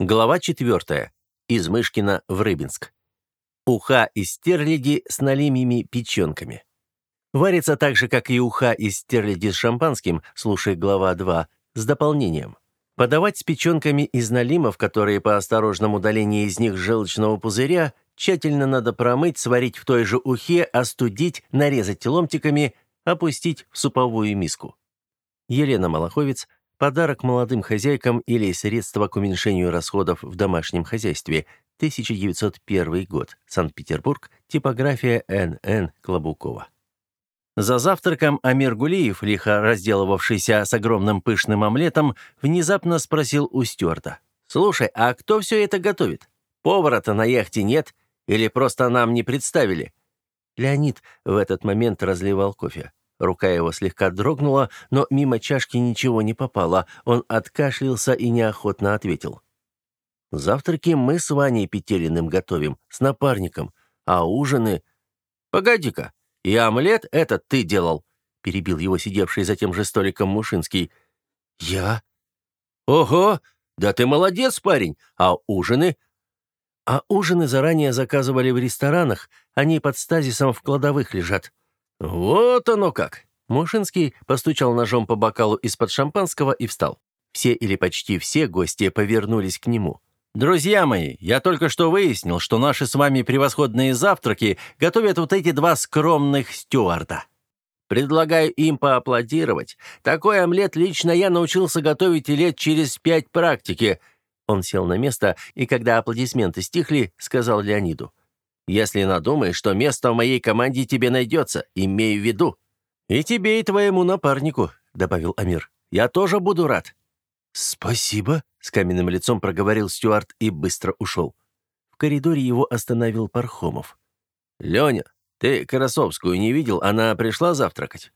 Глава 4. Из Мышкина в Рыбинск. Уха из стерляди с налимьими печенками. Варится так же, как и уха из стерляди с шампанским, слушай глава 2, с дополнением. Подавать с печенками из налимов, которые по осторожному удалению из них желчного пузыря, тщательно надо промыть, сварить в той же ухе, остудить, нарезать ломтиками, опустить в суповую миску. Елена Малаховец, Подарок молодым хозяйкам или средство к уменьшению расходов в домашнем хозяйстве. 1901 год. Санкт-Петербург. Типография Н.Н. Клобукова. За завтраком Амир Гулиев, лихо разделывавшийся с огромным пышным омлетом, внезапно спросил у стюарда. «Слушай, а кто все это готовит? Повара-то на яхте нет? Или просто нам не представили?» Леонид в этот момент разливал кофе. Рука его слегка дрогнула, но мимо чашки ничего не попало. Он откашлялся и неохотно ответил. «Завтраки мы с Ваней Петелиным готовим, с напарником, а ужины...» «Погоди-ка, и омлет этот ты делал?» перебил его сидевший за тем же столиком Мушинский. «Я?» «Ого! Да ты молодец, парень! А ужины?» «А ужины заранее заказывали в ресторанах, они под стазисом в кладовых лежат». «Вот оно как!» Мушинский постучал ножом по бокалу из-под шампанского и встал. Все или почти все гости повернулись к нему. «Друзья мои, я только что выяснил, что наши с вами превосходные завтраки готовят вот эти два скромных стюарда. Предлагаю им поаплодировать. Такой омлет лично я научился готовить лет через пять практики». Он сел на место и, когда аплодисменты стихли, сказал Леониду. Если надумаешь, что место в моей команде тебе найдется, имею в виду. И тебе, и твоему напарнику», — добавил Амир. «Я тоже буду рад». «Спасибо», — с каменным лицом проговорил Стюарт и быстро ушел. В коридоре его остановил Пархомов. «Леня, ты Карасовскую не видел? Она пришла завтракать?»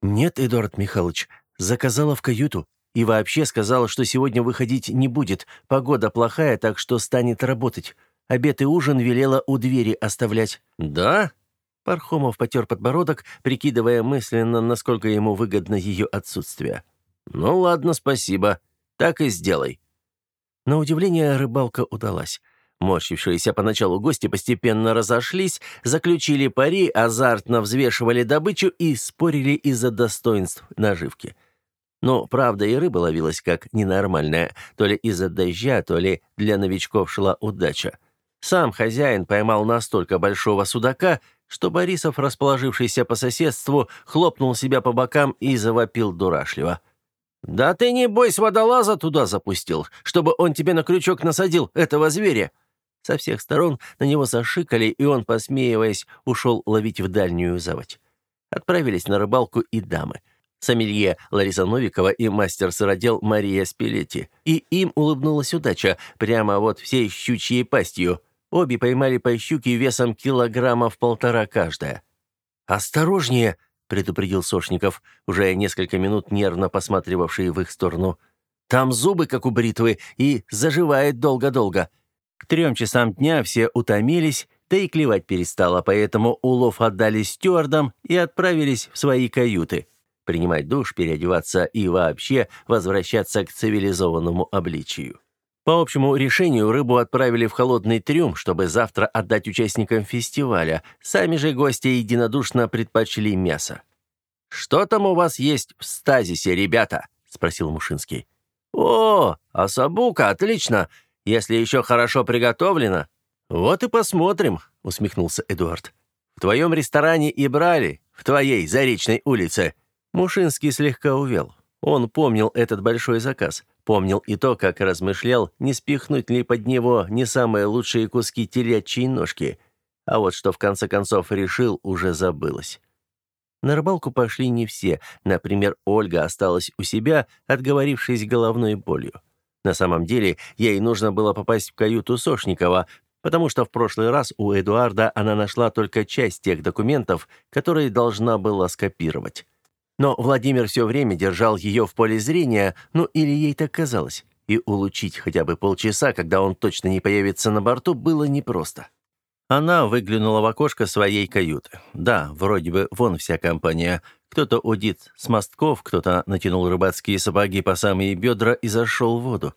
«Нет, Эдуард Михайлович, заказала в каюту. И вообще сказала, что сегодня выходить не будет. Погода плохая, так что станет работать. Обед и ужин велела у двери оставлять». «Да?» Пархомов потер подбородок, прикидывая мысленно, насколько ему выгодно ее отсутствие. «Ну ладно, спасибо. Так и сделай». На удивление рыбалка удалась. Морщившиеся поначалу гости постепенно разошлись, заключили пари, азартно взвешивали добычу и спорили из-за достоинств наживки. Но, правда, и рыба ловилась как ненормальная, то ли из-за дождя, то ли для новичков шла удача. Сам хозяин поймал настолько большого судака, что Борисов, расположившийся по соседству, хлопнул себя по бокам и завопил дурашливо. «Да ты, не бойся, водолаза туда запустил, чтобы он тебе на крючок насадил, этого зверя!» Со всех сторон на него зашикали, и он, посмеиваясь, ушел ловить в дальнюю заводь. Отправились на рыбалку и дамы. Сомелье Лариса Новикова и мастер-сыродел Мария Спилетти. И им улыбнулась удача, прямо вот всей щучьей пастью – Обе поймали по щуке весом килограммов полтора каждая. «Осторожнее!» — предупредил Сошников, уже несколько минут нервно посматривавший в их сторону. «Там зубы, как у бритвы, и заживает долго-долго». К трем часам дня все утомились, да и клевать перестало, поэтому улов отдали стюардам и отправились в свои каюты. Принимать душ, переодеваться и вообще возвращаться к цивилизованному обличию. По общему решению рыбу отправили в холодный трюм, чтобы завтра отдать участникам фестиваля. Сами же гости единодушно предпочли мясо. «Что там у вас есть в стазисе, ребята?» — спросил Мушинский. «О, асабука, отлично! Если еще хорошо приготовлено». «Вот и посмотрим», — усмехнулся Эдуард. «В твоем ресторане и брали, в твоей Заречной улице». Мушинский слегка увел. Он помнил этот большой заказ. Помнил и то, как размышлял, не спихнуть ли под него не самые лучшие куски телячьей ножки. А вот что в конце концов решил, уже забылось. На рыбалку пошли не все. Например, Ольга осталась у себя, отговорившись головной болью. На самом деле, ей нужно было попасть в каюту Сошникова, потому что в прошлый раз у Эдуарда она нашла только часть тех документов, которые должна была скопировать. Но Владимир все время держал ее в поле зрения, ну или ей так казалось. И улучить хотя бы полчаса, когда он точно не появится на борту, было непросто. Она выглянула в окошко своей каюты. Да, вроде бы вон вся компания. Кто-то удит с мостков, кто-то натянул рыбацкие сапоги по самые бедра и зашел в воду.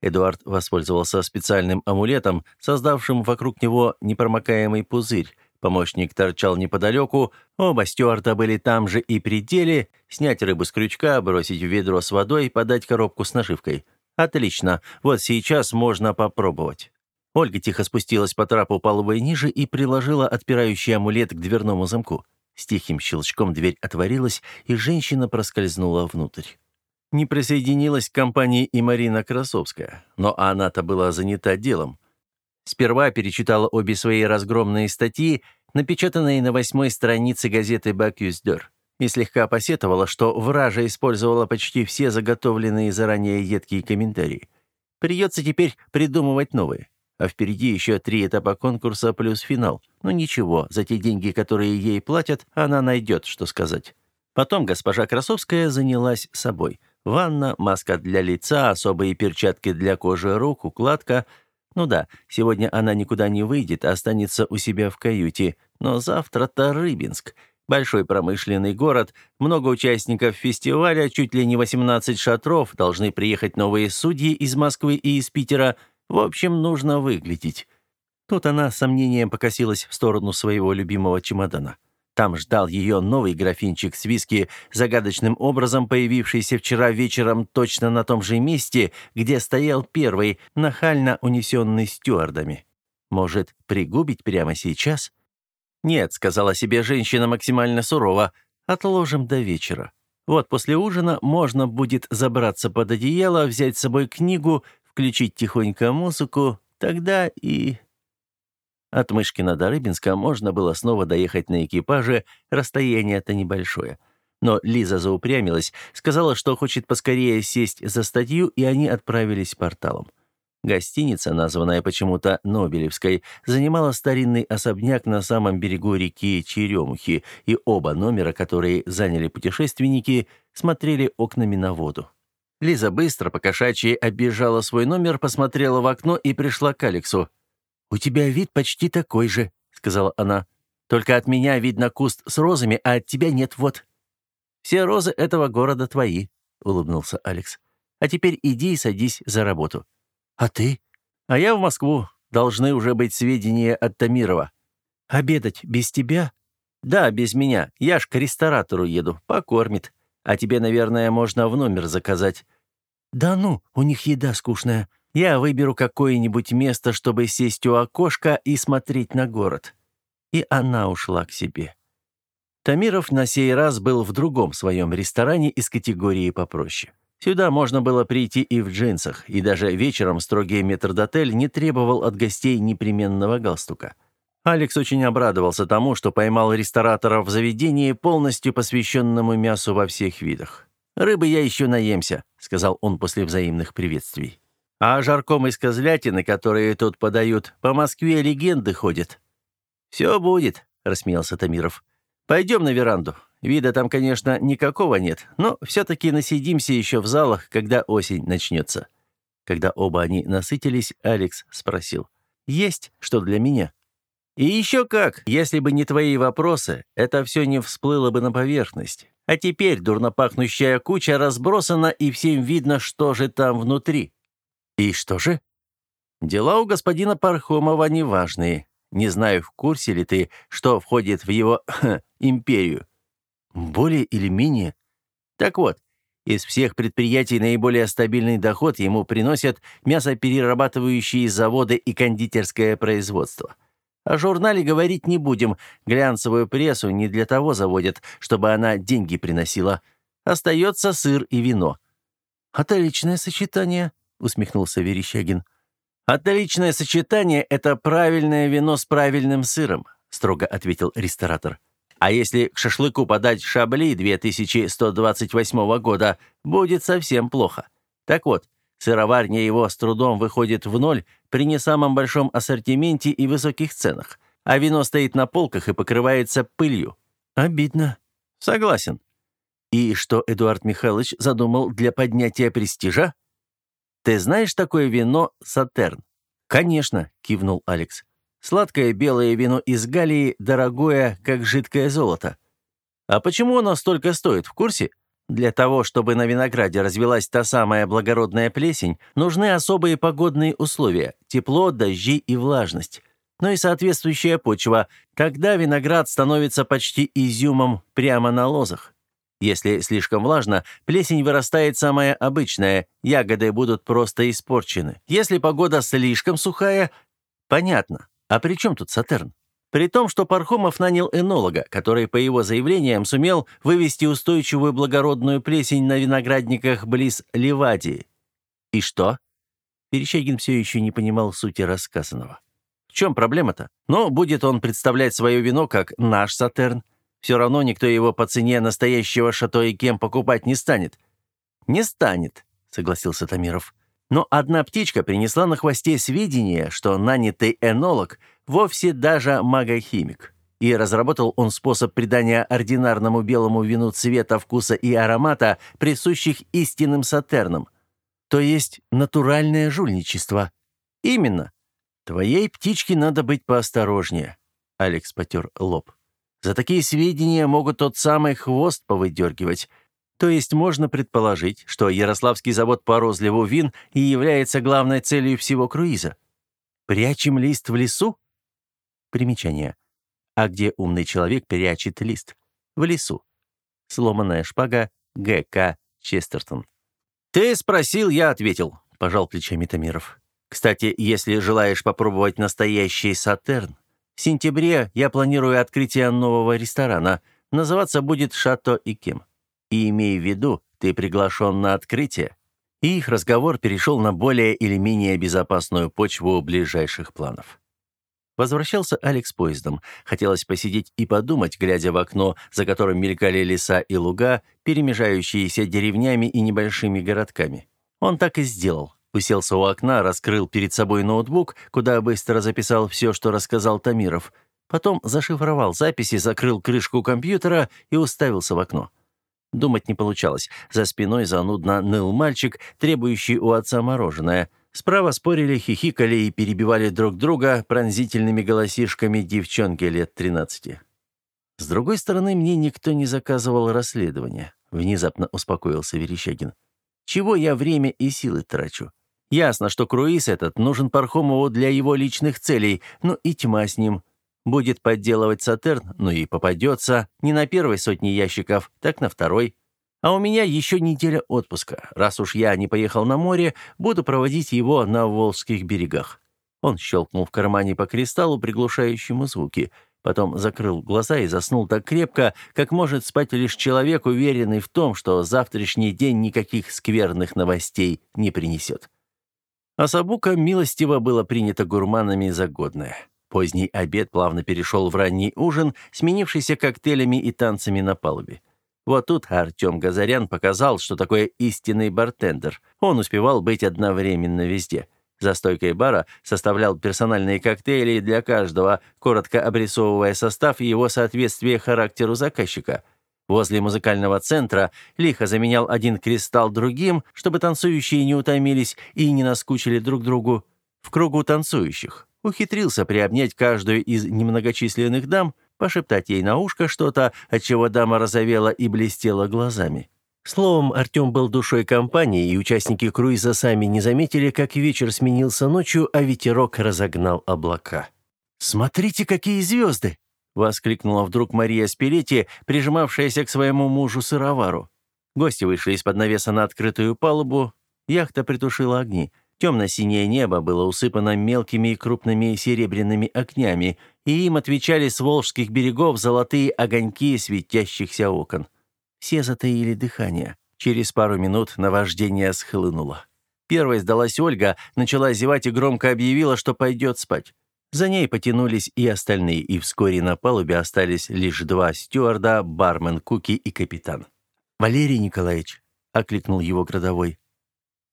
Эдуард воспользовался специальным амулетом, создавшим вокруг него непромокаемый пузырь. Помощник торчал неподалеку, оба стюарта были там же и при деле, снять рыбу с крючка, бросить в ведро с водой, подать коробку с наживкой. Отлично, вот сейчас можно попробовать. Ольга тихо спустилась по трапу половой ниже и приложила отпирающий амулет к дверному замку. С тихим щелчком дверь отворилась, и женщина проскользнула внутрь. Не присоединилась к компании и Марина Красовская, но она-то была занята делом. Сперва перечитала обе свои разгромные статьи, напечатанные на восьмой странице газеты «Бакюсдер», и слегка посетовала, что вража использовала почти все заготовленные заранее едкие комментарии. Придется теперь придумывать новые. А впереди еще три этапа конкурса плюс финал. Но ничего, за те деньги, которые ей платят, она найдет, что сказать. Потом госпожа Красовская занялась собой. Ванна, маска для лица, особые перчатки для кожи рук, укладка — ну да, сегодня она никуда не выйдет, а останется у себя в каюте. Но завтра-то Рыбинск. Большой промышленный город, много участников фестиваля, чуть ли не 18 шатров, должны приехать новые судьи из Москвы и из Питера. В общем, нужно выглядеть. Тут она с сомнением покосилась в сторону своего любимого чемодана. Там ждал ее новый графинчик с виски, загадочным образом появившийся вчера вечером точно на том же месте, где стоял первый, нахально унесенный стюардами. Может, пригубить прямо сейчас? «Нет», — сказала себе женщина максимально сурово, — «отложим до вечера. Вот после ужина можно будет забраться под одеяло, взять с собой книгу, включить тихонько музыку, тогда и от Мышкина до Рыбинска можно было снова доехать на экипаже, расстояние-то небольшое. Но Лиза заупрямилась, сказала, что хочет поскорее сесть за статью, и они отправились порталом. Гостиница, названная почему-то Нобелевской, занимала старинный особняк на самом берегу реки Черемухи, и оба номера, которые заняли путешественники, смотрели окнами на воду. Лиза быстро, по кошачьи, оббежала свой номер, посмотрела в окно и пришла к Алексу. «У тебя вид почти такой же», — сказала она. «Только от меня видно куст с розами, а от тебя нет, вот». «Все розы этого города твои», — улыбнулся Алекс. «А теперь иди и садись за работу». «А ты?» «А я в Москву. Должны уже быть сведения от Тамирова». «Обедать без тебя?» «Да, без меня. Я ж к ресторатору еду. Покормит. А тебе, наверное, можно в номер заказать». «Да ну, у них еда скучная. Я выберу какое-нибудь место, чтобы сесть у окошка и смотреть на город». И она ушла к себе. Тамиров на сей раз был в другом своем ресторане из категории попроще. Сюда можно было прийти и в джинсах, и даже вечером строгий метрдотель не требовал от гостей непременного галстука. Алекс очень обрадовался тому, что поймал ресторатора в заведении, полностью посвященному мясу во всех видах. «Рыбы я еще наемся», — сказал он после взаимных приветствий. А жарком из козлятины, которые тут подают, по Москве легенды ходят». «Все будет», — рассмеялся Тамиров. «Пойдем на веранду. Вида там, конечно, никакого нет, но все-таки насидимся еще в залах, когда осень начнется». Когда оба они насытились, Алекс спросил. «Есть что для меня?» «И еще как! Если бы не твои вопросы, это все не всплыло бы на поверхность. А теперь дурнопахнущая куча разбросана, и всем видно, что же там внутри. «И что же?» «Дела у господина Пархомова неважные. Не знаю, в курсе ли ты, что входит в его империю». «Более или менее?» «Так вот, из всех предприятий наиболее стабильный доход ему приносят мясоперерабатывающие заводы и кондитерское производство. О журнале говорить не будем, глянцевую прессу не для того заводят, чтобы она деньги приносила. Остается сыр и вино». «Отличное сочетание», усмехнулся Верещагин. «Отличное сочетание — это правильное вино с правильным сыром», строго ответил ресторатор. «А если к шашлыку подать шабли 2128 года, будет совсем плохо. Так вот, сыроварня его с трудом выходит в ноль при не самом большом ассортименте и высоких ценах, а вино стоит на полках и покрывается пылью». «Обидно». «Согласен». «И что Эдуард Михайлович задумал для поднятия престижа?» «Ты знаешь такое вино «Сатерн»?» «Конечно», — кивнул Алекс. «Сладкое белое вино из Галлии, дорогое, как жидкое золото». «А почему оно столько стоит, в курсе?» Для того, чтобы на винограде развелась та самая благородная плесень, нужны особые погодные условия – тепло, дожди и влажность. Ну и соответствующая почва. Тогда виноград становится почти изюмом прямо на лозах. Если слишком влажно, плесень вырастает самая обычная, ягоды будут просто испорчены. Если погода слишком сухая, понятно. А при чем тут Сатерн? При том, что Пархомов нанял энолога, который, по его заявлениям, сумел вывести устойчивую благородную плесень на виноградниках близ Ливадии. И что? Перещагин все еще не понимал сути рассказанного. В чем проблема-то? Но будет он представлять свое вино как наш Сатерн. Все равно никто его по цене настоящего Шато и Кем покупать не станет. «Не станет», — согласился Тамиров. Но одна птичка принесла на хвосте сведения, что нанятый энолог вовсе даже магохимик. И разработал он способ придания ординарному белому вину цвета, вкуса и аромата, присущих истинным сатернам. То есть натуральное жульничество. Именно. Твоей птичке надо быть поосторожнее. Алекс потер лоб. За такие сведения могут тот самый хвост повыдергивать. То есть можно предположить, что Ярославский завод по розливу вин и является главной целью всего круиза. Прячем лист в лесу? Примечание. А где умный человек прячет лист? В лесу. Сломанная шпага Г.К. Честертон. «Ты спросил, я ответил», — пожал плечами Тамиров. «Кстати, если желаешь попробовать настоящий сатерн, в сентябре я планирую открытие нового ресторана. Называться будет «Шато и Кем». И имей в виду, ты приглашен на открытие». И их разговор перешел на более или менее безопасную почву ближайших планов. Возвращался Алекс поездом. Хотелось посидеть и подумать, глядя в окно, за которым мелькали леса и луга, перемежающиеся деревнями и небольшими городками. Он так и сделал. Уселся у окна, раскрыл перед собой ноутбук, куда быстро записал все, что рассказал Тамиров. Потом зашифровал записи, закрыл крышку компьютера и уставился в окно. Думать не получалось. За спиной занудно ныл мальчик, требующий у отца мороженое. Справа спорили, хихикали и перебивали друг друга пронзительными голосишками девчонки лет 13. С другой стороны, мне никто не заказывал расследование. Внезапно успокоился Верещагин. Чего я время и силы трачу? Ясно, что круиз этот нужен Пархомову для его личных целей, но и тьма с ним. Будет подделывать Сатерн, ну и попадется не на первой сотне ящиков, так на второй. А у меня еще неделя отпуска. Раз уж я не поехал на море, буду проводить его на Волжских берегах». Он щелкнул в кармане по кристаллу, приглушающему звуки. Потом закрыл глаза и заснул так крепко, как может спать лишь человек, уверенный в том, что завтрашний день никаких скверных новостей не принесет. А Сабука милостиво было принято гурманами за годное. Поздний обед плавно перешел в ранний ужин, сменившийся коктейлями и танцами на палубе. Вот тут Артем Газарян показал, что такое истинный бартендер. Он успевал быть одновременно везде. За стойкой бара составлял персональные коктейли для каждого, коротко обрисовывая состав и его соответствие характеру заказчика. Возле музыкального центра лихо заменял один кристалл другим, чтобы танцующие не утомились и не наскучили друг другу. В кругу танцующих ухитрился приобнять каждую из немногочисленных дам, пошептать ей на ушко что-то, отчего дама разовела и блестела глазами. Словом, Артем был душой компании, и участники круиза сами не заметили, как вечер сменился ночью, а ветерок разогнал облака. «Смотрите, какие звезды!» — воскликнула вдруг Мария Спилетти, прижимавшаяся к своему мужу сыровару. Гости вышли из-под навеса на открытую палубу, яхта притушила огни — Темно-синее небо было усыпано мелкими и крупными серебряными огнями, и им отвечали с волжских берегов золотые огоньки светящихся окон. Все затаили дыхание. Через пару минут наваждение схлынуло. Первой сдалась Ольга, начала зевать и громко объявила, что пойдет спать. За ней потянулись и остальные, и вскоре на палубе остались лишь два стюарда, бармен Куки и капитан. «Валерий Николаевич», — окликнул его градовой,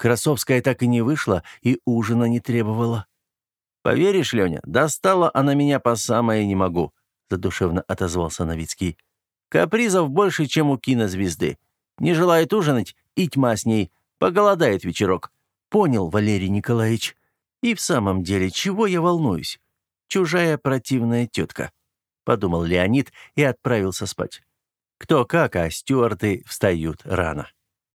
Красовская так и не вышла и ужина не требовала. «Поверишь, Леня, достала она меня по самое не могу», задушевно отозвался Новицкий. «Капризов больше, чем у кинозвезды. Не желает ужинать, и тьма с ней. Поголодает вечерок». «Понял, Валерий Николаевич. И в самом деле, чего я волнуюсь? Чужая противная тетка», — подумал Леонид и отправился спать. Кто как, а стюарты встают рано.